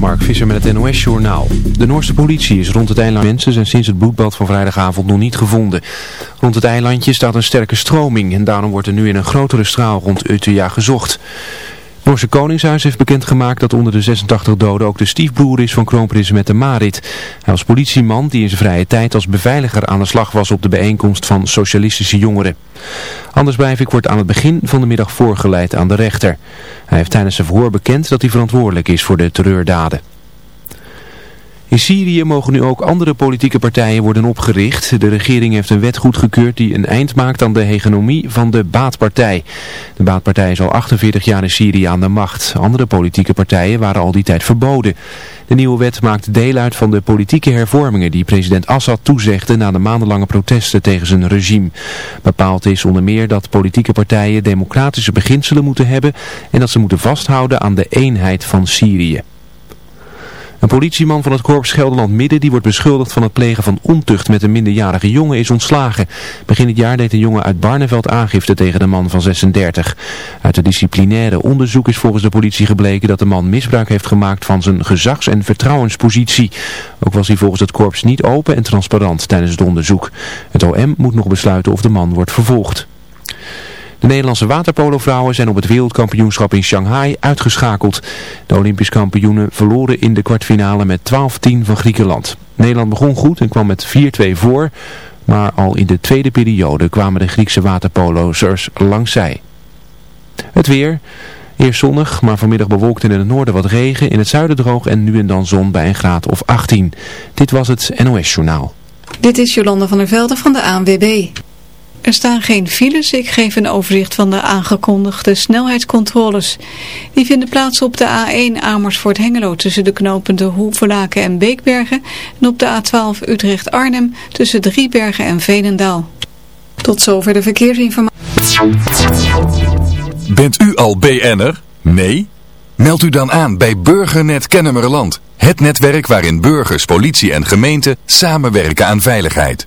Mark Visser met het NOS-journaal. De Noorse politie is rond het eiland mensen zijn sinds het bloedbad van vrijdagavond nog niet gevonden. Rond het eilandje staat een sterke stroming en daarom wordt er nu in een grotere straal rond Utøya gezocht. Noorse Koningshuis heeft bekendgemaakt dat onder de 86 doden ook de stiefbroer is van kroonprins Mette Marit. Hij was politieman die in zijn vrije tijd als beveiliger aan de slag was op de bijeenkomst van socialistische jongeren. Anders Breivik wordt aan het begin van de middag voorgeleid aan de rechter. Hij heeft tijdens zijn verhoor bekend dat hij verantwoordelijk is voor de terreurdaden. In Syrië mogen nu ook andere politieke partijen worden opgericht. De regering heeft een wet goedgekeurd die een eind maakt aan de hegemonie van de Baatpartij. De Baatpartij is al 48 jaar in Syrië aan de macht. Andere politieke partijen waren al die tijd verboden. De nieuwe wet maakt deel uit van de politieke hervormingen die president Assad toezegde na de maandenlange protesten tegen zijn regime. Bepaald is onder meer dat politieke partijen democratische beginselen moeten hebben en dat ze moeten vasthouden aan de eenheid van Syrië. Een politieman van het korps Gelderland Midden die wordt beschuldigd van het plegen van ontucht met een minderjarige jongen is ontslagen. Begin dit jaar deed een jongen uit Barneveld aangifte tegen de man van 36. Uit het disciplinaire onderzoek is volgens de politie gebleken dat de man misbruik heeft gemaakt van zijn gezags- en vertrouwenspositie. Ook was hij volgens het korps niet open en transparant tijdens het onderzoek. Het OM moet nog besluiten of de man wordt vervolgd. De Nederlandse waterpolovrouwen zijn op het wereldkampioenschap in Shanghai uitgeschakeld. De Olympisch kampioenen verloren in de kwartfinale met 12-10 van Griekenland. Nederland begon goed en kwam met 4-2 voor, maar al in de tweede periode kwamen de Griekse waterpolozers langs zij. Het weer... Eerst zonnig, maar vanmiddag bewolkt in het noorden wat regen, in het zuiden droog en nu en dan zon bij een graad of 18. Dit was het NOS Journaal. Dit is Jolanda van der Velde van de ANWB. Er staan geen files. Ik geef een overzicht van de aangekondigde snelheidscontroles. Die vinden plaats op de A1 Amersfoort-Hengelo tussen de knopende Hoevelaken en Beekbergen. En op de A12 Utrecht-Arnhem tussen Driebergen en Veenendaal. Tot zover de verkeersinformatie. Bent u al BN'er? Nee? Meld u dan aan bij Burgernet Kennemerland. Het netwerk waarin burgers, politie en gemeente samenwerken aan veiligheid.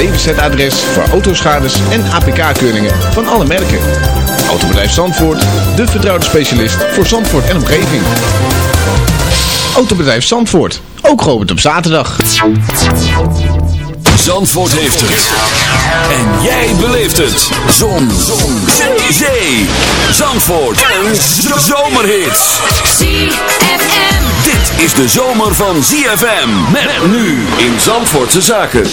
DWZ-adres voor autoschades en APK-keuringen van alle merken. Autobedrijf Zandvoort, de vertrouwde specialist voor Zandvoort en omgeving. Autobedrijf Zandvoort, ook geopend op zaterdag. Zandvoort heeft het. En jij beleeft het. Zon. Zon. Zee. Zee. Zandvoort. Een zomerhit. ZFM. Dit is de zomer van ZFM. Met nu in Zandvoortse Zaken.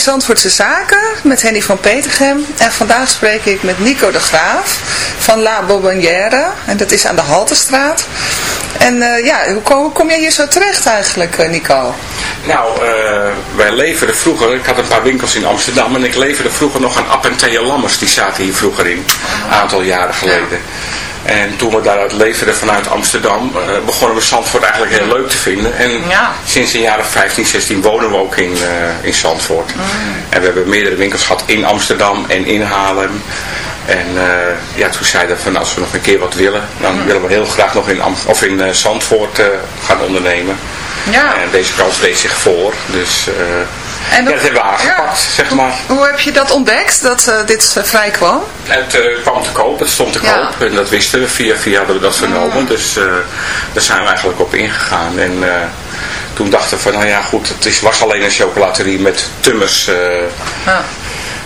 Zandvoortse Zaken met Henny van Petergem. En vandaag spreek ik met Nico de Graaf van La Bobonnière. En dat is aan de Haltestraat. En eh, ja, hoe kom, kom jij hier zo terecht eigenlijk, eh, Nico? Nou, eh, wij leverden vroeger, ik had een paar winkels in Amsterdam en ik leverde vroeger nog aan App en Thea Lammers, die zaten hier vroeger in, een aantal jaren geleden. En toen we daaruit leverden vanuit Amsterdam, begonnen we Zandvoort eigenlijk heel leuk te vinden. En Ja. sinds jaar of 15, 16 wonen we ook in, in Zandvoort. En we hebben meerdere winkels gehad in Amsterdam en in Haarlem. En eh, ja, toen zeiden we van als we nog een keer wat willen, dan willen we heel graag nog in, Am of in eh, Zandvoort eh, gaan ondernemen. Ja. En deze kans deed zich voor. Dus En ja, dat hebben we aangepakt, zeg maar. Hoe heb je dat ontdekt, dat dit vrij kwam? Het kwam te koop, het stond te Ja. Koop. En dat wisten we, via via hadden we dat vernomen. Dus daar zijn we eigenlijk op ingegaan. En toen dachten we van, nou ja goed, het is, was alleen een chocolaterie met tummers Ja.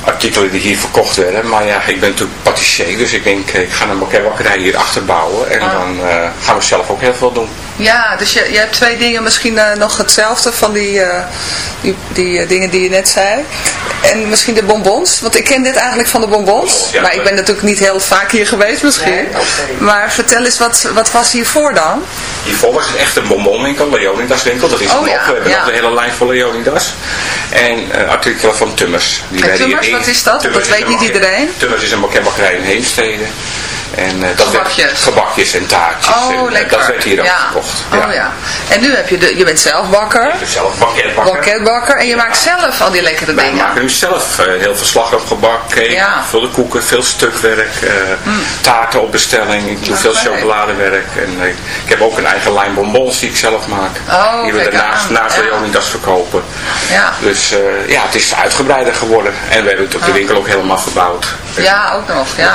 Artikelen die hier verkocht werden. Maar ja, ik ben natuurlijk patissier, dus ik denk, eh, ik ga een bakkerij hier achter bouwen. En Ah. dan eh, gaan we zelf ook heel veel doen. Ja, dus je, je hebt twee dingen misschien eh, nog hetzelfde van die, eh, die, die eh, dingen die je net zei. En misschien de bonbons, want ik ken dit eigenlijk van de bonbons. Ja, maar ik ben natuurlijk niet heel vaak hier geweest misschien. Maar vertel eens, wat, wat was hiervoor dan? Hiervoor was het echt een bonbonwinkel, Leonidas winkel. Dat is Oh nog. ja, We hebben ja. nog de hele lijn van Leonidas. En artikelen van Tummers. Die En Tummers, wat is dat? Dat weet niet iedereen. Tummers is een bakkerij in Heemstede. En, eh, dat werd- Gebakjes. gebakjes en taartjes. en, Oh, eh, lekker. Dat werd hier ook ja. gekocht. Oh ja. En nu heb je de, je bent zelf bakker, Ik ben zelf banketbakker. banketbakker en je maakt zelf al die lekkere dingen. maken nu zelf eh, heel veel slagroomgebak, cake, veel koeken, veel stukwerk, eh, taarten op bestelling. Ik doe veel chocoladewerk. En ik heb ook een eigen lijn bonbons die ik zelf maak. Oh, die we daarnaast naast. Leonidas verkopen. Ja. Dus ja, het is uitgebreider geworden. En we hebben natuurlijk de winkel ook helemaal verbouwd. Ja, ook nog, ja.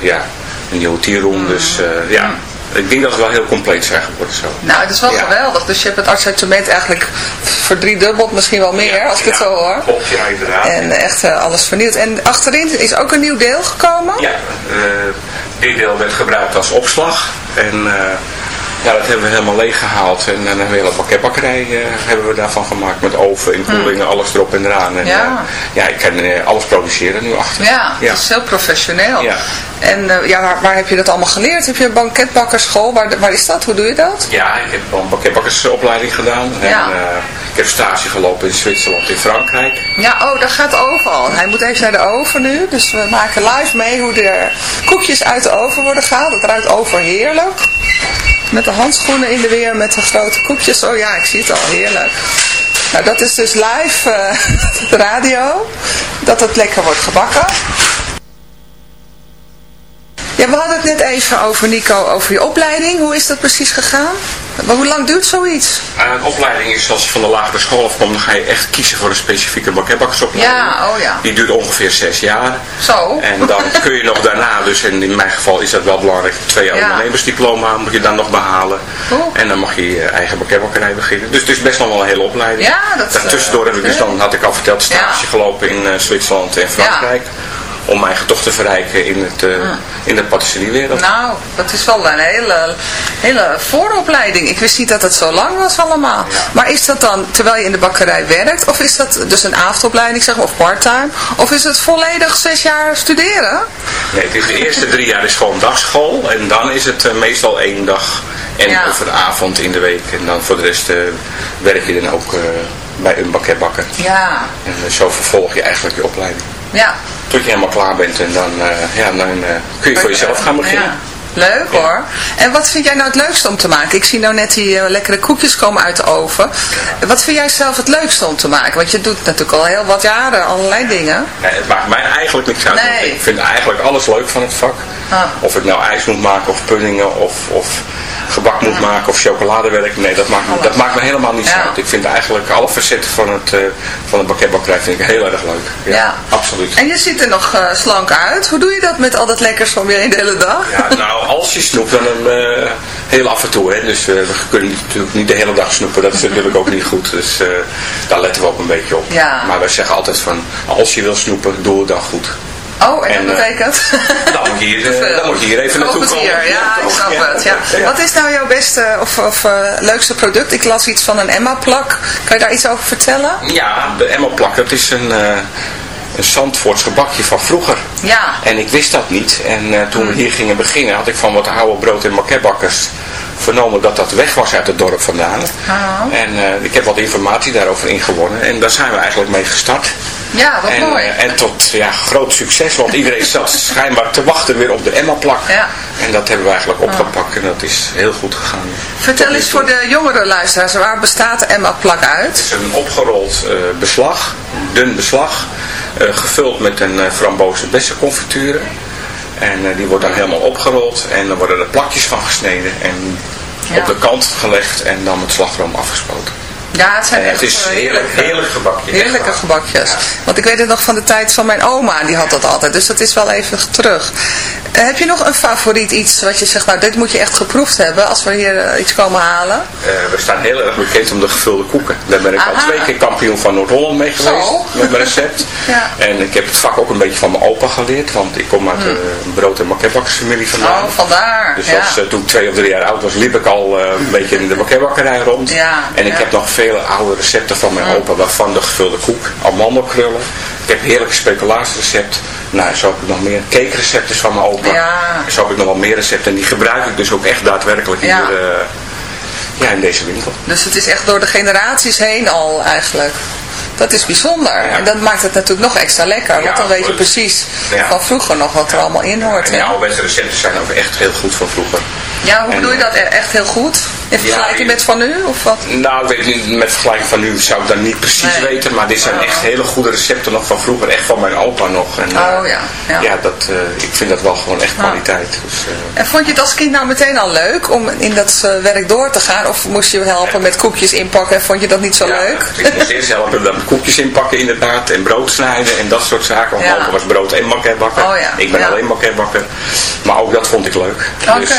Ja, een nieuwe tierroom. Dus eh, ja, ik denk dat we wel heel compleet zijn geworden zo. Nou, het is wel Ja. geweldig. Dus je hebt het assortiment eigenlijk verdriedubbeld, misschien wel meer, als ik het Ja, zo hoor. Klopt, ja, inderdaad. En echt eh, alles vernieuwd. En achterin is ook een nieuw deel gekomen. Ja, eh, dit deel werd gebruikt als opslag. En ja, dat hebben we helemaal leeg gehaald. En een hele pakketbakkerij eh, hebben we daarvan gemaakt. Met oven, inkoelingen, alles erop en eraan. En. Ja. eh, ja, ik kan eh, alles produceren nu achter. Ja, Ja. het is heel professioneel. Ja. En ja, waar, waar heb je dat allemaal geleerd? Heb je een banketbakkerschool? Waar, waar is dat? Hoe doe je dat? Ja, ik heb een pakketbakkersopleiding gedaan. En, Ja. ik heb stage gelopen in Zwitserland, in Frankrijk. Ja, oh, daar gaat de oven al. Hij moet even naar de oven nu. Dus we maken live mee hoe de koekjes uit de oven worden gehaald. Het ruikt overheerlijk. Met de handschoenen in de weer, met de grote koekjes. Oh ja, ik zie het al, heerlijk. Nou, dat is dus live eh, de radio. Dat het lekker wordt gebakken. Ja, we hadden het net even over, Nico, over je opleiding. Hoe is dat precies gegaan? Maar hoe lang duurt zoiets? Eh, een opleiding is als je van de lagere school afkomt, dan ga je echt kiezen voor een specifieke bakketbakkersopleiding. Ja, oh ja. Die duurt ongeveer zes jaar. Zo. En dan kun je nog daarna, dus en in mijn geval is dat wel belangrijk, twee jaar Ja. ondernemersdiploma moet je dan nog behalen. En dan mag je je eigen bakketbakkerij beginnen. Dus het is best nog wel een hele opleiding. Ja, dat, Daartussendoor heb ik dus eh, dan, had ik al verteld, stage Ja. gelopen in eh, Zwitserland en Frankrijk. Om mijn toch te verrijken in, het, eh, in de patisseriewereld. Nou, dat is wel een hele, hele vooropleiding. Ik wist niet dat het zo lang was allemaal. Maar is dat dan terwijl je in de bakkerij werkt? Of is dat dus een avondopleiding, zeg maar, of parttime? Of is het volledig zes jaar studeren? Nee, het is de eerste drie jaar is gewoon dagschool. En dan is het eh, meestal één dag en Ja. of een avond in de week. En dan voor de rest eh, werk je dan ook bij een bakketbakker. Ja, En zo vervolg je eigenlijk je opleiding. Ja. Tot je helemaal klaar bent en dan, eh, ja, dan eh, kun je voor jezelf gaan beginnen. Ja. Leuk hoor. En wat vind jij nou het leukste om te maken? Ik zie nou net die eh, lekkere koekjes komen uit de oven. Wat vind jij zelf het leukste om te maken? Want je doet natuurlijk al heel wat jaren allerlei dingen. Nee, het maakt mij eigenlijk niks uit. Nee. Ik vind eigenlijk alles leuk van het vak. Ah. Of ik nou ijs moet maken of puddingen of, of gebak moet maken of chocoladewerk. Nee, dat maakt, me, dat maakt me helemaal niets Ja. uit. Ik vind eigenlijk alle facetten van het, eh van het bakketbakkerij vind ik heel erg leuk. Ja, absoluut. En je ziet er nog eh, slank uit. Hoe doe je dat met al dat lekkers van weer in de hele dag? Ja, nou, als je snoept, dan eh, heel af en toe. Hè. Dus we kunnen natuurlijk niet de hele dag snoepen. Dat is natuurlijk ook niet goed. Dus daar letten we ook een beetje op. Ja. Maar wij zeggen altijd van, als je wil snoepen, doe het dan goed. Oh, en, En, dat eh, betekent? Dan moet je hier, eh, dan moet je hier even naartoe het komen. hier, ja, ik snap het. Ja. Wat is nou jouw beste of, of eh, leukste product? Ik las iets van een Emma-plak. Kan je daar iets over vertellen? Ja, de Emmelplak, dat is een, eh een Zandvoorts gebakje van vroeger. Ja. En ik wist dat niet. En eh, toen Hmm. we hier gingen beginnen, had ik van wat oude brood- en makkebakkers vernomen dat dat weg was uit het dorp vandaan. Oh. En eh, ik heb wat informatie daarover ingewonnen. En daar zijn we eigenlijk mee gestart. Ja, wat en, mooi. eh, en tot ja, groot succes, want iedereen zat schijnbaar te wachten weer op de Emma-plak. Ja. En dat hebben we eigenlijk opgepakt en dat is heel goed gegaan. Vertel eens voor de jongere luisteraars, waar bestaat de Emma-plak uit? Het is een opgerold eh, beslag, dun beslag, eh, gevuld met een uh, frambozen bessenconfiture. En die wordt dan helemaal opgerold en dan worden er plakjes van gesneden en Ja. op de kant gelegd en dan met slagroom afgespoten. Ja, het zijn En echt het is eh, heerlijk, heerlijk gebakje. Heerlijke gebakjes. Ja. Want ik weet het nog van de tijd van mijn oma, die had dat altijd. Dus dat is wel even terug. Eh, heb je nog een favoriet iets wat je zegt, nou dit moet je echt geproefd hebben als we hier eh, iets komen halen? We staan heel erg bekend om de gevulde koeken. Daar ben ik Aha. al twee keer kampioen van Noord-Holland mee geweest. Zo. Met mijn recept. Ja. En ik heb het vak ook een beetje van mijn opa geleerd. Want ik kom uit een brood- en makkebakkersfamilie vandaan. Hmm. Oh, vandaar. Dus ja. als, toen ik twee of drie jaar oud was, liep ik al een beetje in de bakkebakkerij rond. Ja, en ik heb nog vele oude recepten van mijn opa, waarvan de gevulde koek, amandelkrullen. Ik heb heerlijke speculaatsrecept. Nou, zo heb ik nog meer cakerecepten van mijn opa. Ja. Zo heb ik nog wel meer recepten. En die gebruik ik dus ook echt daadwerkelijk Ja. hier eh, ja, in deze winkel. Dus het is echt door de generaties heen al eigenlijk. Dat is bijzonder. En dat maakt het natuurlijk nog extra lekker. Want dan weet je precies van vroeger nog wat er allemaal in hoort. En hè? ouderwetse recepten zijn ook echt heel goed van vroeger. Ja, hoe En, bedoel je dat? E- Echt heel goed? In vergelijking met van nu? Of wat? Nou, ik weet niet, met vergelijking van nu zou ik dat niet precies Nee. weten, maar dit zijn Oh. echt hele goede recepten nog van vroeger, echt van mijn opa nog. En, eh, Oh, ja, ja. dat, eh, ik vind dat wel gewoon echt kwaliteit. Dus, eh, En vond je het als kind nou meteen al leuk om in dat werk door te gaan? Of moest je helpen met koekjes inpakken en vond je dat niet zo ja, leuk? Ik moest eerst helpen met koekjes inpakken inderdaad, en brood snijden en dat soort zaken. Want Ja. was brood- en makkerbakker. Oh, ja. Ik ben Ja. alleen makkerbakker. Maar ook dat vond ik leuk. Oké. Dus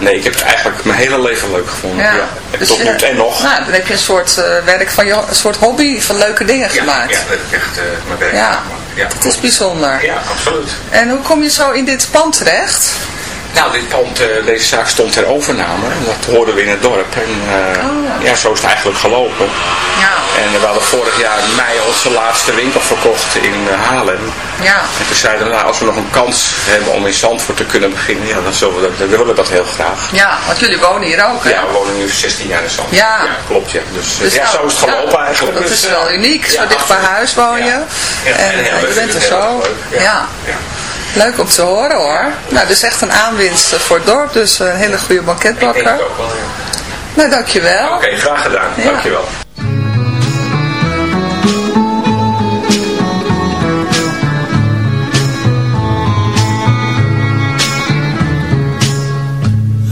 nee, ik heb het eigenlijk mijn hele leven leuk gevonden. Ja. En Dus Tot nu toe en nog. Nou, dan heb je een soort eh, werk van je, een soort hobby van leuke dingen gemaakt. ja, dat heb ik echt eh, mijn werk Ja. gemaakt. Ja, Het is bijzonder. Ja, absoluut. En hoe kom je zo in dit pand terecht? Nou, dit pand, eh, deze zaak stond ter overname. Dat hoorden we in het dorp. En eh, Oh. ja, zo is het eigenlijk gelopen. Ja. En we hadden vorig jaar in mei onze laatste winkel verkocht in eh, Haarlem. Ja. En toen zeiden we, nou, als we nog een kans hebben om in Zandvoort te kunnen beginnen, ja, dan, zullen we dat, dan willen we dat heel graag. Ja, want jullie wonen hier ook, hè? Ja, we wonen nu 16 jaar in Zandvoort. Ja. klopt, ja. Dus, Dus ja, nou, zo is het gelopen ja, eigenlijk. Dat Dus, is eh, wel uniek. Zo dicht bij huis woon je. En leuk. je bent er zo. Ja. Leuk om te horen hoor. Nou, dus echt een aanwinst voor het dorp. Dus een hele goede Ik denk banketbakker. het ook wel, ja. Nou, dankjewel. Oké, graag gedaan. Ja. Dankjewel.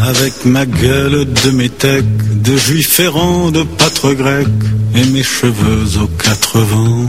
Avec ma gueule de métèque, de juif errant, de pâtre grec, et mes cheveux aux quatre vents.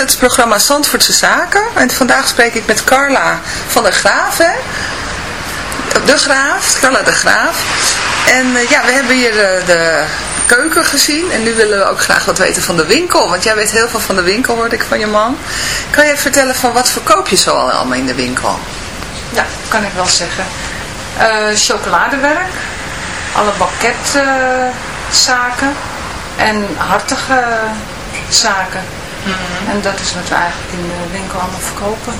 het programma Zandvoortse Zaken. En vandaag spreek ik met Carla van der Graaf, hè? De Graaf, Carla de Graaf. En eh, ja, we hebben hier eh, de keuken gezien. En nu willen we ook graag wat weten van de winkel. Want jij weet heel veel van de winkel, hoorde ik van je man. Kan je vertellen van wat verkoop je zo allemaal in de winkel? Ja, kan ik wel zeggen. Eh, chocoladewerk, alle banketzaken en hartige zaken. En dat is wat we eigenlijk in de winkel allemaal verkopen.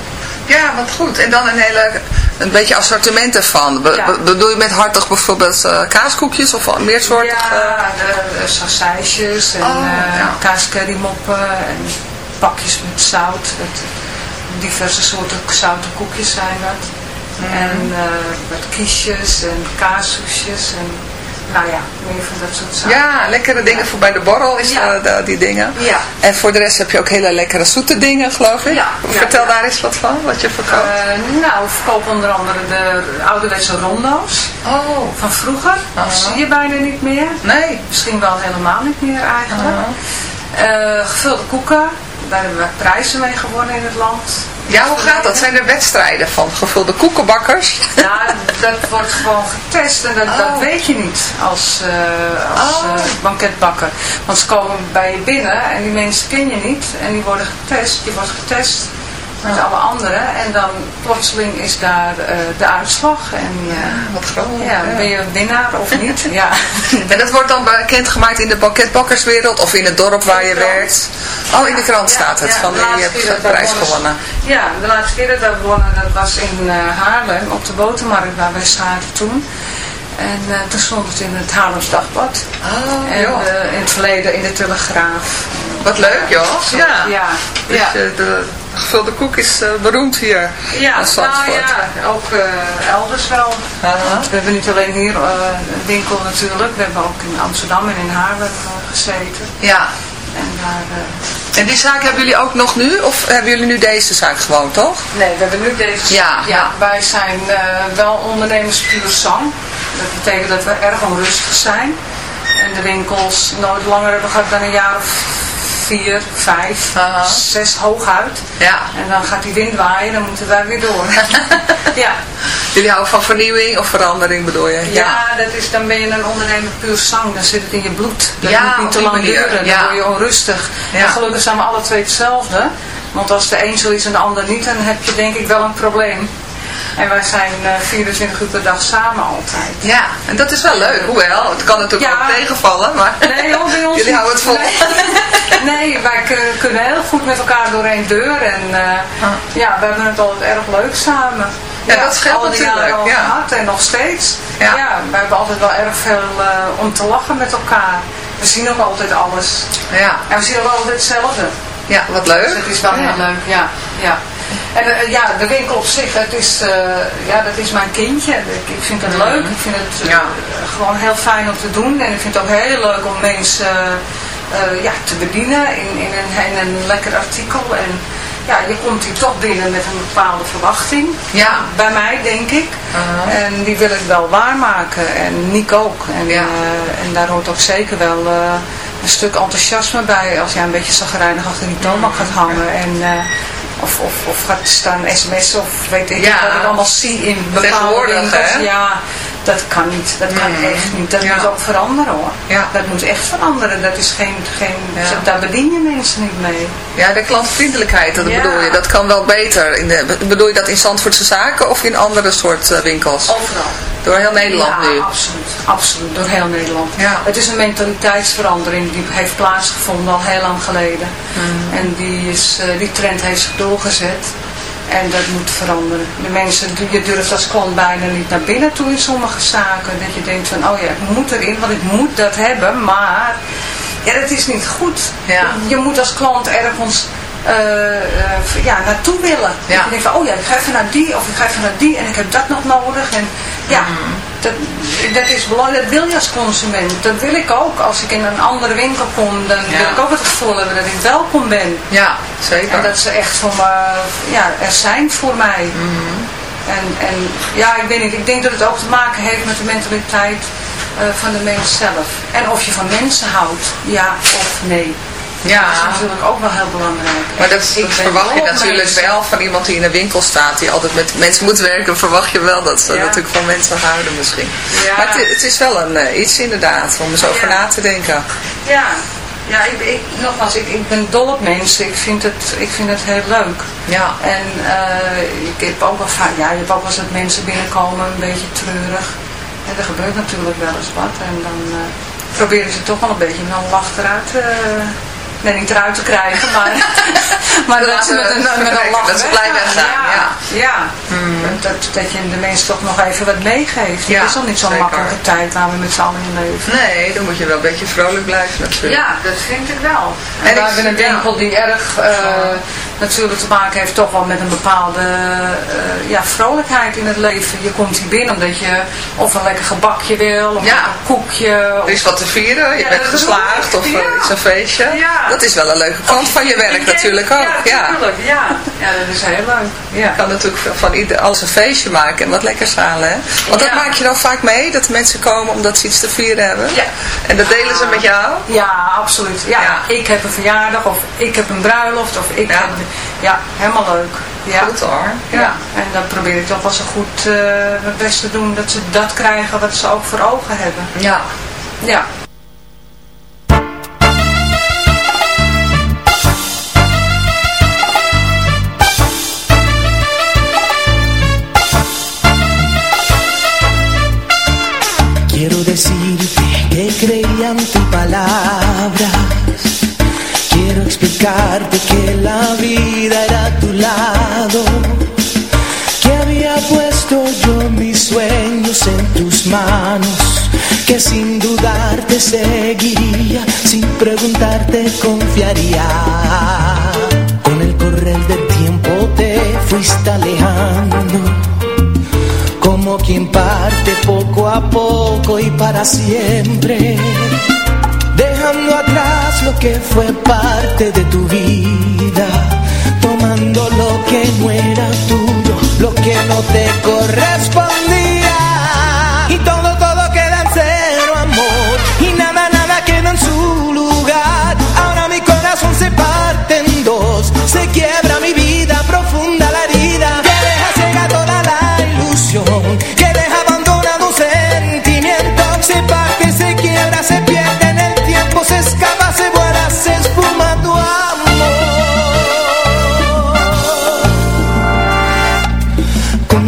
Ja, wat goed. En dan een hele, een beetje assortiment ervan. Be- Ja. bedoel je met hartig bijvoorbeeld eh, kaaskoekjes of meer soorten? Ja, de, en Oh, eh ja. kaascurrymoppen en pakjes met zout. Het, diverse soorten zoute koekjes zijn dat. Mhm. En eh, wat kiesjes en kaassoesjes en nou ja, meer van dat soort zaken. Ja, lekkere dingen voor bij de borrel is Ja. eh, de- die dingen. Ja. En voor de rest heb je ook hele lekkere zoete dingen, geloof ik. Ja, Vertel daar eens wat van, wat je verkoopt. Eh, nou, we verkopen onder andere de ouderwetse rondo's oh, van vroeger. Dat zie je bijna niet meer. nee. Misschien wel helemaal niet meer eigenlijk. Eh, gevulde koeken, daar hebben we prijzen mee gewonnen in het land. Ja, hoe gaat dat? Zijn er wedstrijden van gevulde koekenbakkers? Ja, dat wordt gewoon getest en dat, dat Oh. weet je niet als, eh, als Oh. eh, banketbakker. Want ze komen bij je binnen en die mensen ken je niet en die worden getest. Die wordt getest met Oh. alle anderen en dan plotseling is daar eh, de uitslag. En eh, Wat grappig. ja, ben je winnaar of niet? Ja. En dat wordt dan bekendgemaakt in de banketbakkerswereld of in het dorp waar je werkt? Oh, in de krant staat het, Ja, van de je hebt de we prijs wonnen- gewonnen. Ja, de laatste keer dat we wonnen, dat was in eh, Haarlem, op de botermarkt waar wij zaten toen. En eh, toen stond het in het Haarlems Dagblad. Oh, en eh, in het verleden in de Telegraaf. Wat leuk, joh. Zo, Ja. ja. Dus ja. eh, de gevulde koek is beroemd hier Ja, in nou ja, ook elders wel. We hebben niet alleen hier een winkel natuurlijk, we hebben ook in Amsterdam en in Haarlem gezeten. Ja. En daar, En die zaak hebben jullie ook nog nu? Of hebben jullie nu deze zaak gewoon, toch? Nee, we hebben nu deze. Ja, ja. wij zijn wel ondernemers puur. Dat betekent dat we erg onrustig zijn. En de winkels nooit langer hebben gehad dan een jaar of vier, vijf, Aha. zes hooguit. Ja. En dan gaat die wind waaien, dan moeten wij weer door. ja. Jullie houden van vernieuwing of verandering bedoel je? Ja, dat is, dan ben je een ondernemer puur zang. Dan zit het in je bloed. Dat Ja, moet niet te lang duren. Dan ja. word je onrustig. Ja. En gelukkig zijn we alle twee hetzelfde. Want als de een zo is en de ander niet, dan heb je denk ik wel een probleem. En wij zijn eh, 24 uur per dag samen altijd. Ja, en dat is wel leuk. Hoewel, het kan natuurlijk Ja. ook tegenvallen, maar Nee hoor, bij ons jullie houden het vol. Nee, nee, wij kun- kunnen heel goed met elkaar door één deur. En eh, ja, we hebben het altijd erg leuk samen. Ja, dat scheelt natuurlijk, al ja. gehad en nog steeds. Ja. Ja. we hebben altijd wel erg veel eh, om te lachen met elkaar. We zien ook altijd alles. Ja, En we zien ook altijd hetzelfde. ja wat leuk. Dus het is wel heel leuk, ja. Ja. En eh, ja, de winkel op zich, dat is, eh, ja, dat is mijn kindje. Ik, ik vind het leuk. Ik vind het eh, Ja. gewoon heel fijn om te doen. En ik vind het ook heel leuk om mensen ja, te bedienen in, in, een, in een lekker artikel. En ja, je komt hier toch binnen met een bepaalde verwachting. Ja. Bij mij, denk ik. Aha. En die wil ik wel waarmaken. En Nick ook. En, Ja. en daar hoort ook zeker wel een stuk enthousiasme bij. Als jij een beetje zagrijnig achter die toonbank gaat hangen. En, of, of, of gaat staan sms'en of weet ik Ja. wat ik allemaal zie in bepaalde winkels. Ja, dat kan niet. Dat kan echt niet. Dat Ja. moet ook veranderen hoor. Ja. Dat moet echt veranderen. Dat is geen, geen, Ja. daar bedien je mensen niet mee. Ja, de klantvriendelijkheid, dat bedoel je. Dat kan wel beter. In de, bedoel je dat in Zandvoortse zaken of in andere soort eh, winkels? Overal. Door heel Nederland nu. absoluut. Absoluut, door heel Nederland. Ja. Het is een mentaliteitsverandering die heeft plaatsgevonden al heel lang geleden. Mm. En die, is, eh, die trend heeft zich doorgezet. En dat moet veranderen. De mensen, je durft als klant bijna niet naar binnen toe in sommige zaken. Dat je denkt van, oh ja, ik moet erin, want ik moet dat hebben. Maar, ja, dat is niet goed. Ja. Je moet als klant ergens eh, eh, ja, naartoe willen. Ja. Dat je denkt van, oh ja, ik ga even naar die of ik ga even naar die en ik heb dat nog nodig. En ja, Mm. Dat, dat is belangrijk. Dat wil je als consument. Dat wil ik ook. Als ik in een andere winkel kom, dan Ja. wil ik ook het gevoel hebben dat ik welkom ben. Ja, zeker. En dat ze echt voor me, ja, er zijn voor mij. Mhm. En, en ja, ik weet niet, ik denk dat het ook te maken heeft met de mentaliteit eh, van de mens zelf. En of je van mensen houdt, ja of nee. Ja. Dat is natuurlijk ook wel heel belangrijk. Maar dat, verwacht je natuurlijk mensen. wel van iemand die in een winkel staat, die altijd met mensen moet werken, verwacht je wel dat ze Ja. natuurlijk van mensen houden misschien. Ja. Maar het, het is wel een, eh, iets inderdaad, om eens over Ja. na te denken. Ja, ja ik, ik, nogmaals, ik, ik ben dol op mensen. Ik vind het, ik vind het heel leuk. Ja. En eh, ik heb ook wel vaak, ja, je hebt ook wel eens dat mensen binnenkomen een beetje treurig. En er gebeurt natuurlijk wel eens wat. En dan eh, proberen ze toch wel een beetje een lach eruit, eh, nee niet eruit te krijgen, maar, maar dat ze met een, met een lach Dat ze blij weggaan, ja. ja. Dat, dat je de mensen toch nog even wat meegeeft. Ja, het is al niet zo'n makkelijke tijd waar we met z'n allen in leven. Nee, dan moet je wel een beetje vrolijk blijven natuurlijk. Ja, dat vind ik wel. En, En we hebben een winkel die erg eh, natuurlijk te maken heeft toch wel met een bepaalde eh, ja, vrolijkheid in het leven. Je komt hier binnen omdat je of een lekker gebakje wil, of Ja. een koekje. Er Of, is wat te vieren, je Ja, bent geslaagd of eh, Ja. iets een feestje. Ja. Dat is wel een leuke kant van je werk natuurlijk ook. Ja, Ja. natuurlijk. Ja. ja, dat is heel leuk. Ja. Je kan natuurlijk van ieder alles een feestje maken en wat lekkers halen. Hè? Want dat maak je dan vaak mee, dat mensen komen omdat ze iets te vieren hebben. Ja. En dat delen ze met jou. Ja, absoluut. Ja, ik heb een verjaardag of ik heb een bruiloft of ik Ja. heb... Ja, helemaal leuk. Ja. Goed hoor. Ja. en dan probeer ik toch wel zo goed eh, mijn best te doen dat ze dat krijgen wat ze ook voor ogen hebben. Ja. Ja. Que creía en tu palabra. Quiero explicarte que la vida era a tu lado. Que había puesto yo mis sueños en tus manos. Que sin dudar te seguiría, sin preguntarte confiaría. Con el correr del tiempo te fuiste alejando como quien parte poco a poco y para siempre, dejando atrás lo que fue parte de tu vida, tomando lo que no era tuyo, lo que no te correspondía,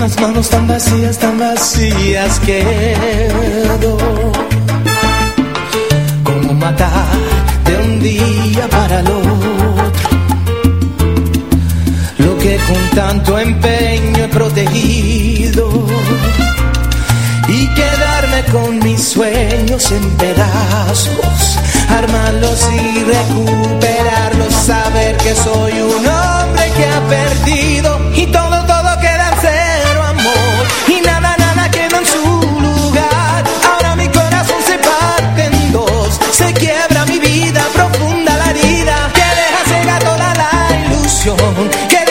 las manos tan vacías, tan vacías quedo. Como matar de un día para el otro. Lo que con tanto empeño he protegido. Y quedarme con mis sueños en pedazos, armarlos y recuperarlos, saber que soy un hombre que ha perdido canción.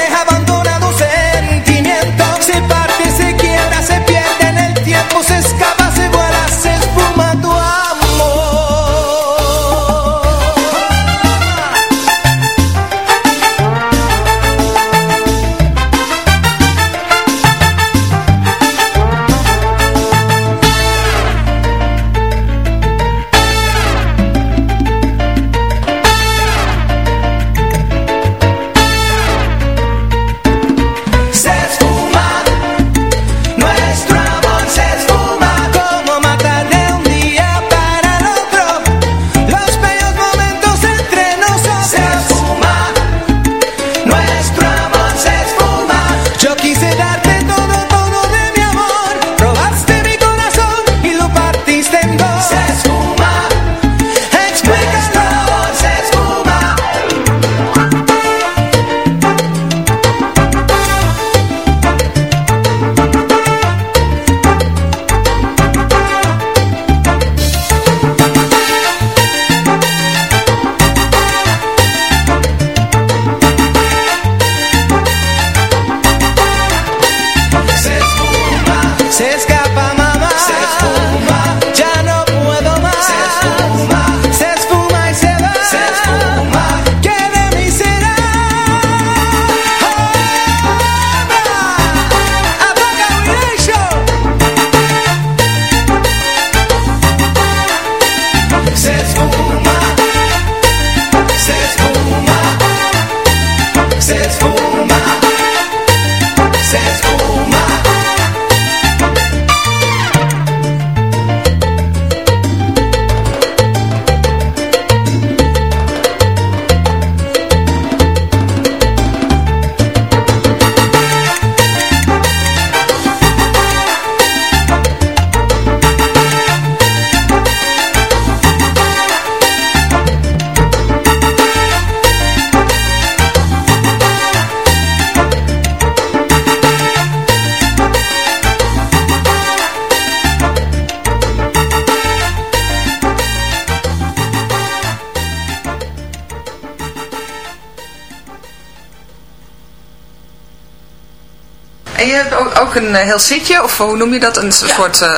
Ook, een eh, heel zitje, of hoe noem je dat? Een soort eh,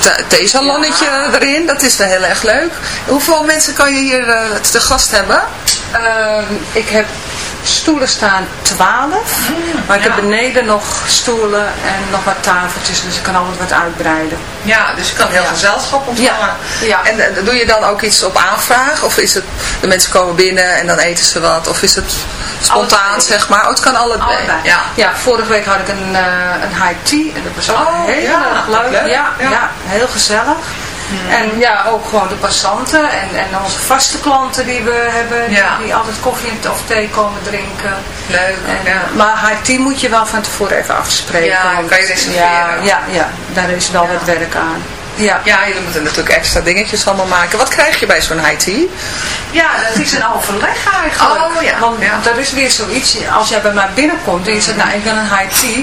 the- theesalonnetje erin. Dat is wel heel erg leuk. Hoeveel mensen kan je hier eh, te gast hebben? Ehm, ik heb stoelen staan 12, maar ik heb beneden nog stoelen en nog wat tafeltjes, dus ik kan altijd wat uitbreiden. Ja, dus je kan heel gezelschap ontvangen. Ja. En doe je dan ook iets op aanvraag? Of is het, de mensen komen binnen en dan eten ze wat? Of is het spontaan, zeg maar? Oh, het kan allebei. Allebei. Ja. Ja, vorige week had ik een, eh, een high tea en dat was ook Oh, heel ja, erg leuk. leuk. Ja, Ja. ja. heel gezellig. En ja, ook gewoon de passanten en, en onze vaste klanten die we hebben, Ja. die, die altijd koffie of thee komen drinken. Leuk, En, ja. Maar high tea moet je wel van tevoren even afspreken. Ja, want- kan je reserveren. Ja, ja, ja, daar is wel wat werk aan. Ja. Ja, jullie moeten natuurlijk extra dingetjes allemaal maken. Wat krijg je bij zo'n high tea? Ja, dat is een overleg eigenlijk. Oh, ja, Want ja. dat is weer zoiets, als jij bij mij binnenkomt en je zegt, nou ik wil een high tea,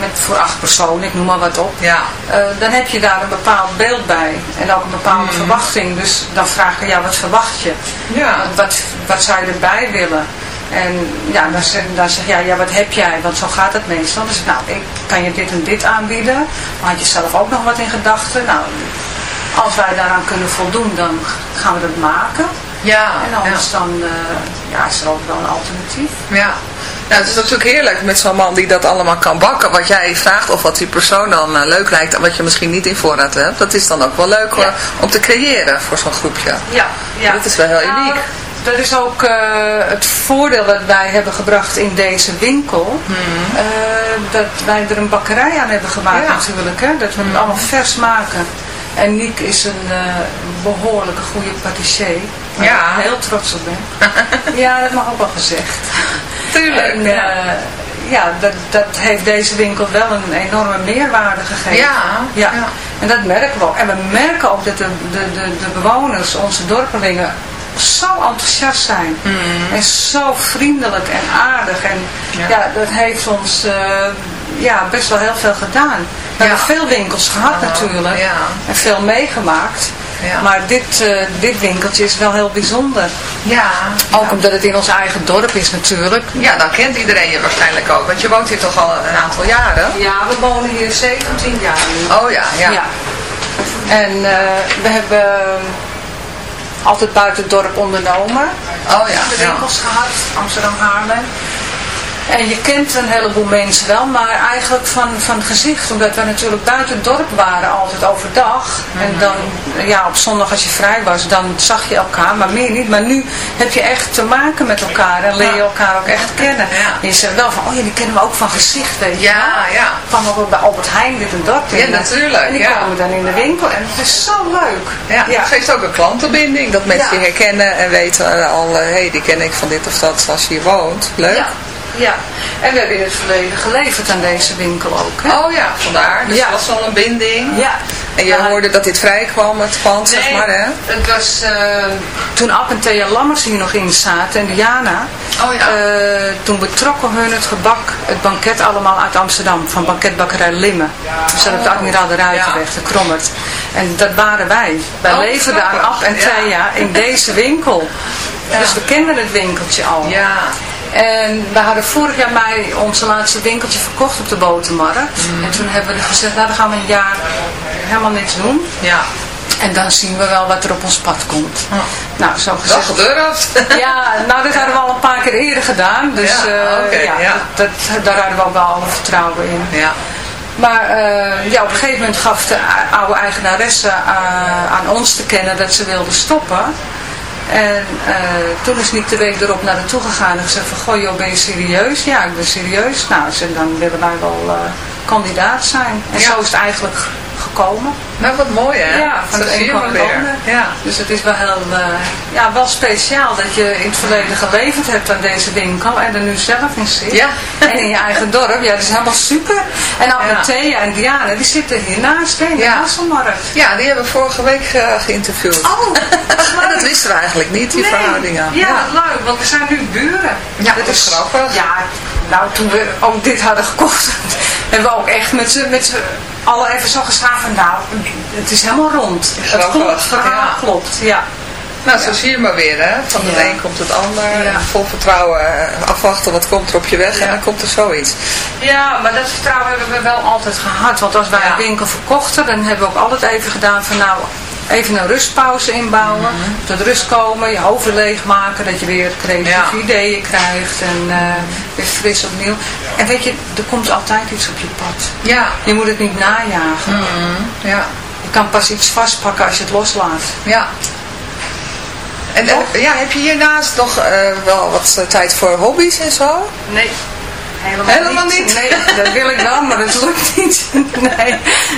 met, voor acht personen, ik noem maar wat op. Ja. Eh, dan heb je daar een bepaald beeld bij en ook een bepaalde verwachting. Dus dan vraag ik, ja wat verwacht je? Ja. Wat, wat, wat zou je erbij willen? En ja, dan zeg, dan zeg je, ja, ja, wat heb jij? Want zo gaat het meestal. Dus nou, ik kan je dit en dit aanbieden. Maar had je zelf ook nog wat in gedachten? Nou, als wij daaraan kunnen voldoen, dan gaan we dat maken. Ja, En anders dan eh, ja, is er ook wel een alternatief. Ja. Nou, het is natuurlijk heerlijk met zo'n man die dat allemaal kan bakken. Wat jij vraagt of wat die persoon dan eh, leuk lijkt en wat je misschien niet in voorraad hebt. Dat is dan ook wel leuk om te creëren voor zo'n groepje. Ja, ja. Dat is wel heel Nou, uniek. Dat is ook eh, het voordeel dat wij hebben gebracht in deze winkel. eh, dat wij er een bakkerij aan hebben gemaakt Ja. natuurlijk. Hè? Dat we het allemaal vers maken. En Niek is een eh, behoorlijke goede patissier. Waar Ja. ik heel trots op ben. ja, dat mag ook wel gezegd. Tuurlijk, En, ja. ja, dat, dat heeft deze winkel wel een enorme meerwaarde gegeven. Ja, ja. ja. En dat merken we ook. En we merken ook dat de, de, de, de bewoners, onze dorpelingen, zo enthousiast zijn. En zo vriendelijk en aardig. En Ja. ja, dat heeft ons eh, ja, best wel heel veel gedaan. We hebben veel winkels gehad natuurlijk. ja. En veel meegemaakt. Ja. Maar dit, eh, dit winkeltje is wel heel bijzonder. Ja. Ook omdat het in ons eigen dorp is natuurlijk. Ja, dan kent iedereen je waarschijnlijk ook. Want je woont hier toch al een aantal jaren? Ja, we wonen hier 17 jaar nu. Oh ja, ja. En eh, we hebben altijd buiten het dorp ondernomen. Oh ja, De ja. winkels gehad, Amsterdam Haarlem. En je kent een heleboel mensen wel, maar eigenlijk van, van gezicht. Omdat we natuurlijk buiten het dorp waren, altijd overdag. Mhm. En dan, ja, op zondag als je vrij was, dan zag je elkaar, maar meer niet. Maar nu heb je echt te maken met elkaar en leer je elkaar ook echt kennen. Ja. En je zegt wel van, oh ja, die kennen we ook van gezicht, weet je Ja, wel. ja. Kwam ook bij Albert Heijn dit en dat. Ja, En, natuurlijk, En die ja. komen dan in de winkel en het is zo leuk. Ja, het geeft ook een klantenbinding. Dat mensen Ja. je herkennen en weten eh, al, hé, hey, die ken ik van dit of dat als je hier woont. Leuk. Ja. En we hebben in het verleden geleverd aan deze winkel ook. Hè? Oh ja, vandaar. Dus Ja. was al een binding. Ja. En je hoorde dat dit vrijkwam, het pand, zeg maar, hè? Het was eh, toen Ab en Thea Lammers hier nog in zaten en Diana. Oh ja. eh, toen betrokken hun het gebak, het banket allemaal uit Amsterdam. Van banketbakkerij Limme. Dus dat op de Admiraal de Ruitenweg, de Krommert. En dat waren wij. Wij Oh, leverden aan. Ab en Ja. Thea in deze winkel. Dus we kenden het winkeltje al. Ja. En we hadden vorig jaar mei onze laatste winkeltje verkocht op de botermarkt. Mm. En toen hebben we gezegd, nou dan gaan we een jaar helemaal niks doen. Ja. En dan zien we wel wat er op ons pad komt. Nou, zo gezegd. gedurfd. Ja, nou dat hadden we al een paar keer eerder gedaan. Dus Ja, eh, ja, ja. Dat, dat- daar hadden we ook wel alle vertrouwen in. Ja. Maar eh, ja, op een gegeven moment gaf de oude eigenaresse eh, aan ons te kennen dat ze wilde stoppen. En eh, toen is Niek de week erop naar naartoe gegaan en gezegd van, goh joh, ben je serieus? Ja, ik ben serieus. Nou, ze dan willen wij wel eh, kandidaat zijn. En zo is het eigenlijk gekomen. Nou, wat mooi, hè? Ja, van Zo het je kwam maar. Ja. Dus het is wel heel, eh, ja, wel speciaal dat je in het verleden geleverd hebt aan deze winkel en er nu zelf in zit. Ja. En in je eigen dorp. Ja, dat is helemaal super. En dan Ja. Thea en Diana, die zitten hiernaast hè, in de Ja. Hasselmarkt. Ja, die hebben we vorige week eh, geïnterviewd. Oh, En dat wisten we eigenlijk niet, die Nee. verhoudingen. Ja, leuk, want we zijn nu buren. Ja, dat is grappig. Ja, nou toen we ook dit hadden gekocht, hebben we ook echt met z'n met allen even zo gestaan van nou, het is helemaal rond. Het klopt, het verhaal ja. klopt, ja. Nou, zo zie je maar weer, hè. Van het Ja. een komt het ander. Ja. Vol vertrouwen eh, afwachten wat komt er op je weg. En dan komt er zoiets. Ja, maar dat vertrouwen hebben we wel altijd gehad. Want als wij een winkel verkochten, dan hebben we ook altijd even gedaan van nou, even een rustpauze inbouwen. Mhm. Tot rust komen, je hoofd leegmaken, dat je weer creatieve ideeën krijgt en eh, weer fris opnieuw. En weet je, er komt altijd iets op je pad. Ja. Je moet het niet najagen. Mhm. Ja. Je kan pas iets vastpakken als je het loslaat. Ja. En ja, heb je hiernaast nog eh, wel wat eh, tijd voor hobby's en zo? Nee. Helemaal, Helemaal niet? Nee, dat wil ik wel, maar dat lukt niet. Nee,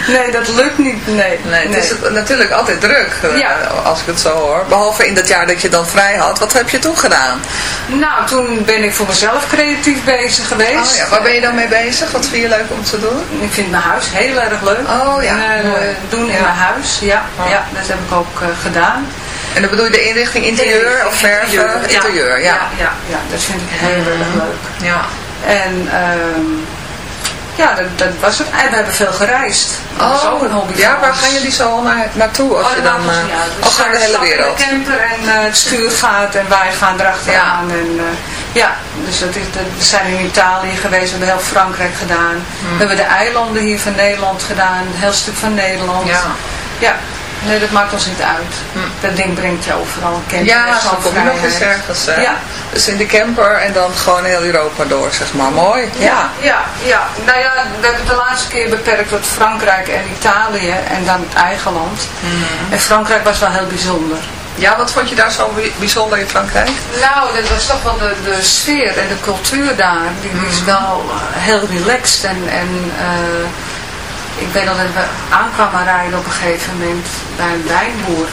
nee dat lukt niet. Nee, Nee, het is natuurlijk altijd druk, eh, Ja. als ik het zo hoor. Behalve in dat jaar dat je dan vrij had. Wat heb je toen gedaan? Nou, toen ben ik voor mezelf creatief bezig geweest. Oh ja, waar ben je dan mee bezig? Wat vind je leuk om te doen? Ik vind mijn huis heel erg leuk. Oh ja, En, eh, doen in Ja. mijn huis, ja, Oh. ja, dat heb ik ook eh, gedaan. En dan bedoel je de inrichting interieur of verven? Interieur, Interieur, ja. ja. Ja, ja, dat vind ik heel erg leuk. Ja. En ehm, ja, dat, dat was het. En we hebben veel gereisd. Dat is ook een hobby Oh, ja, waar gaan jullie zo naar, naartoe als Oh, je nou, dan... eh, ja, dus naar de hele stappen in wereld? de camper en eh, het stuur gaat en wij gaan erachteraan. En, eh, ja, dus dat is, dat, we zijn in Italië geweest, we hebben heel Frankrijk gedaan. Hmm. We hebben de eilanden hier van Nederland gedaan, een heel stuk van Nederland. Ja. Ja, nee, dat maakt ons niet uit. Dat ding brengt je overal. Een camper. Ja, zo zo'n kom je nog eens ergens. hè? Ja. Dus in de camper en dan gewoon heel Europa door, zeg maar. Mooi. Ja, ja, ja. Nou ja, we hebben de laatste keer beperkt tot Frankrijk en Italië en dan het eigen land. En Frankrijk was wel heel bijzonder. Ja, wat vond je daar zo bij- bijzonder in Frankrijk? Nou, dat was toch wel de, de sfeer en de cultuur daar. Die, die is wel eh, heel relaxed. En, en eh, ik weet nog dat we aankwamen rijden op een gegeven moment bij een wijnboer.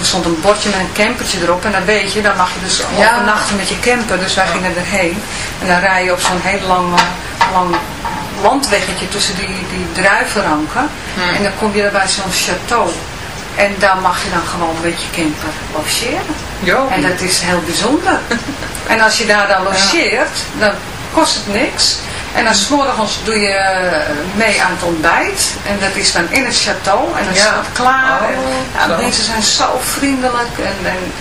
Er stond een bordje met een campertje erop. En dan weet je, dan mag je dus Ja. overnachten met je camper. Dus wij gingen erheen. En dan rij je op zo'n heel lang, lang landweggetje tussen die, die druivenranken. En dan kom je bij zo'n château. En daar mag je dan gewoon met je camper logeren. Jo. En dat is heel bijzonder. en als je daar dan logeert, dan kost het niks. En dan 's morgens doe je eh, mee aan het ontbijt. En dat is dan in het château. En dan Ja. staat het klaar. Oh, en, ja, de mensen zijn zo vriendelijk. En, en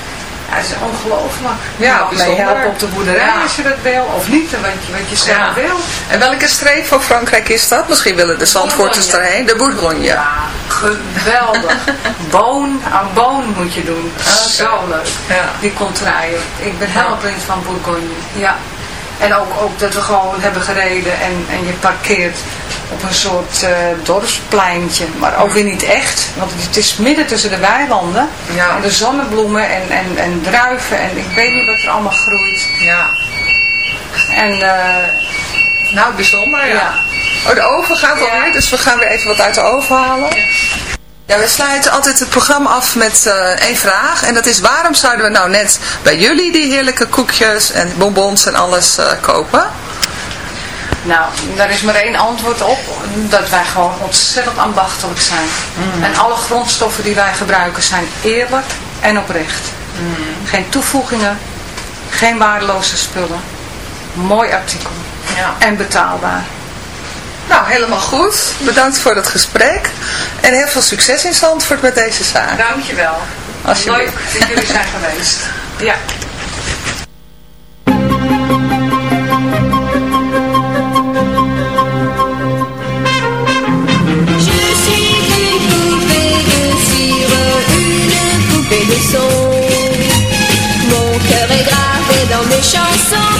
ja, het is ongelooflijk. Ja, bijzonder. helpen op de boerderij Ja. als je dat wil. Of niet, wat je, wat je zelf Ja. wil. En welke streek van Frankrijk is dat? Misschien willen de Zandvoorters erheen. De Bourgogne. Ja, geweldig. Boon aan boon moet je doen. Zo leuk. Ja. Die contraien. Ik ben helemaal blind van Bourgogne. Ja. En ook, ook dat we gewoon hebben gereden en, en je parkeert op een soort eh, dorpspleintje. Maar ook weer niet echt. Want het is midden tussen de weilanden. Ja. En de zonnebloemen en, en, en druiven. En ik weet niet wat er allemaal groeit. Ja. En eh, Nou, bijzonder, ja. Ja. Oh, de oven gaat Ja. alweer, dus we gaan weer even wat uit de oven halen. Ja, we sluiten altijd het programma af met eh, één vraag. En dat is, waarom zouden we nou net bij jullie die heerlijke koekjes en bonbons en alles eh, kopen? Nou, daar is maar één antwoord op. Dat wij gewoon ontzettend ambachtelijk zijn. En alle grondstoffen die wij gebruiken zijn eerlijk en oprecht. Geen toevoegingen, geen waardeloze spullen. Mooi artikel. Ja. En betaalbaar. Nou, helemaal goed. Bedankt voor het gesprek. En heel veel succes in Zandvoort met deze zaak. Dankjewel. Alsjeblieft. Leuk dat jullie zijn geweest. Ja. Je suis une poupée de cire, une poupée de son. Mon cœur est gravé dans mes chansons,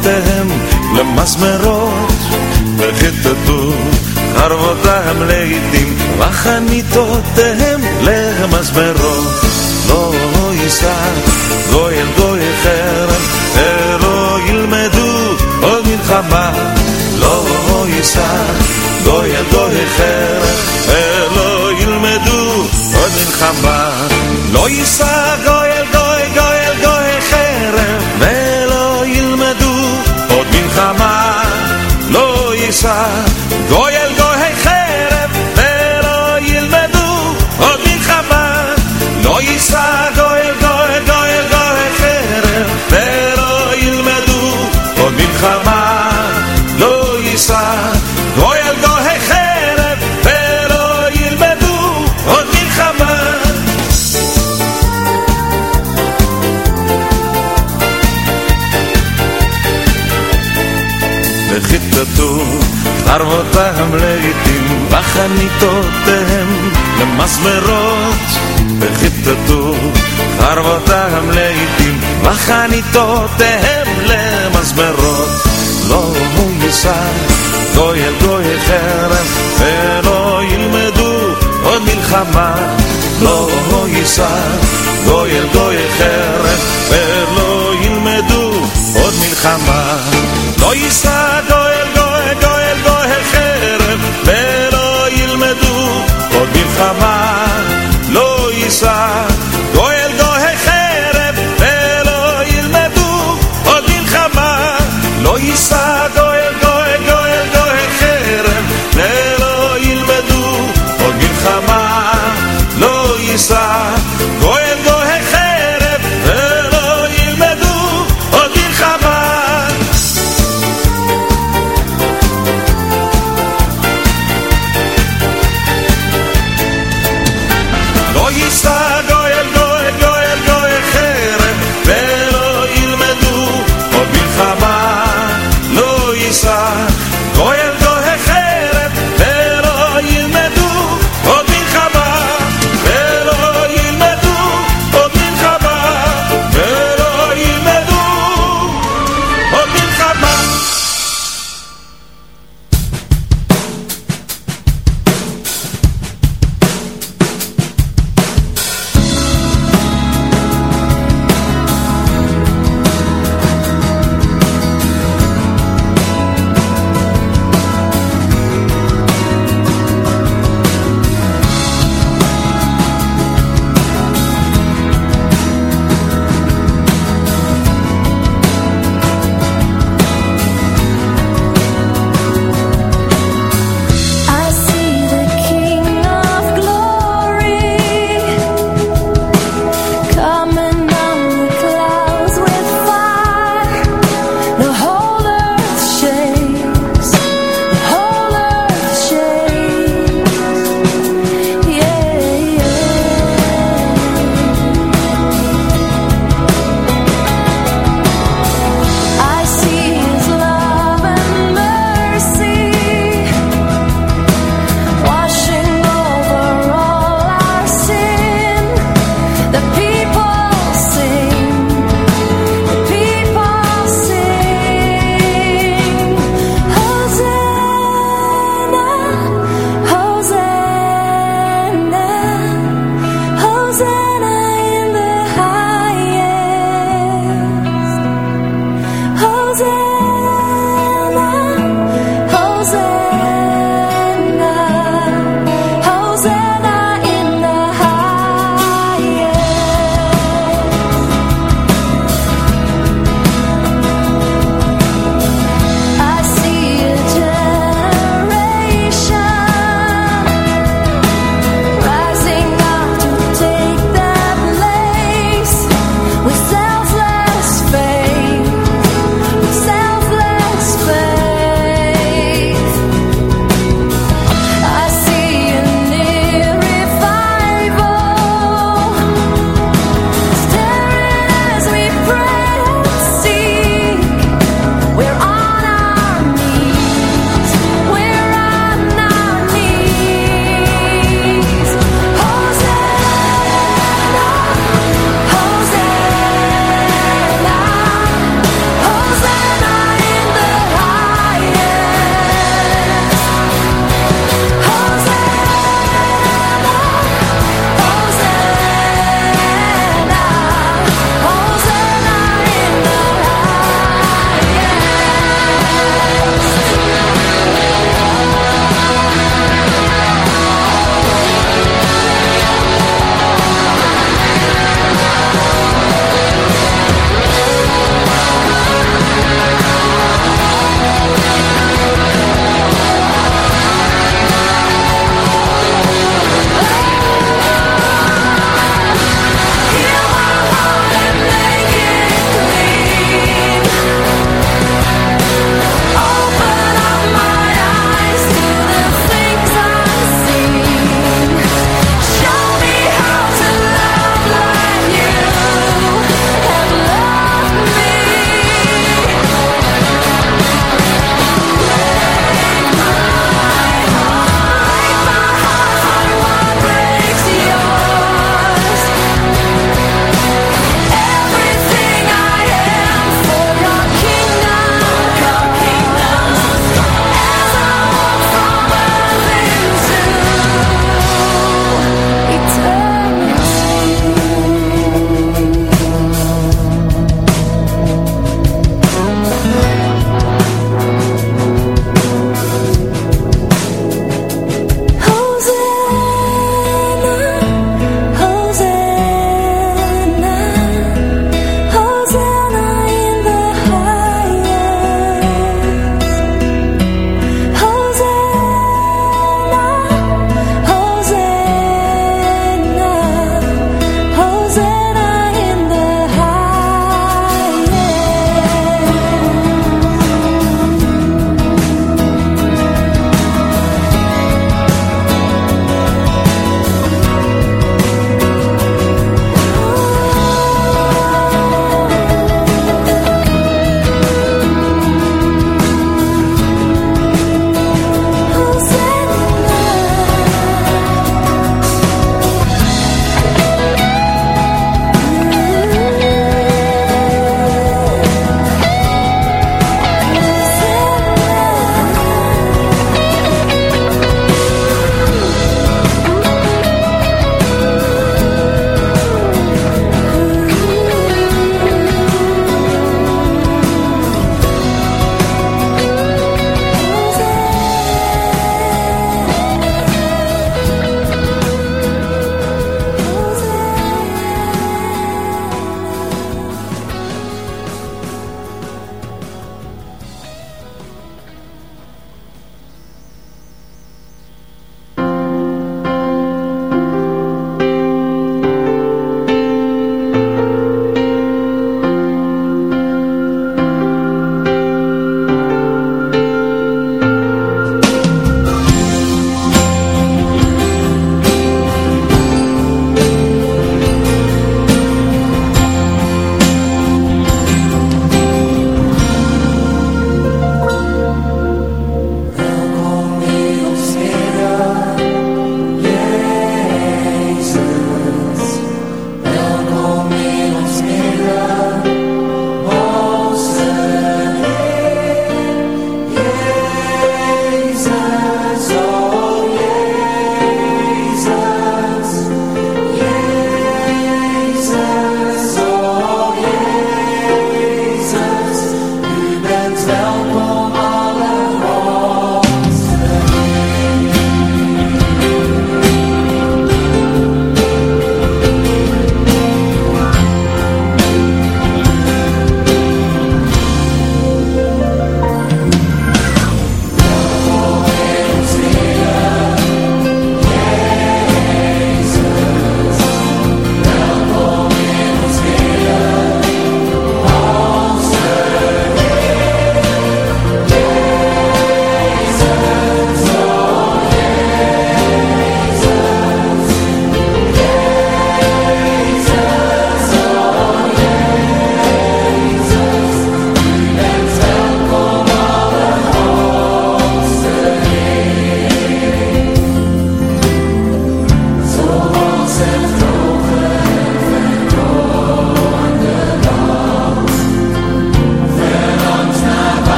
te hem me mas me rood. Perfekt toe har wat hem legitim khani tot hem leg mas פעם לעיתים בחניתותיהם למזמרות וכיתתו חרבותם לעיתים בחניתותיהם למזמרות לא הוא יישא גוי אל גוי חרב ולא ילמדו עוד מלחמה לא הוא יישא גוי אל גוי חרב ולא ילמדו עוד מלחמה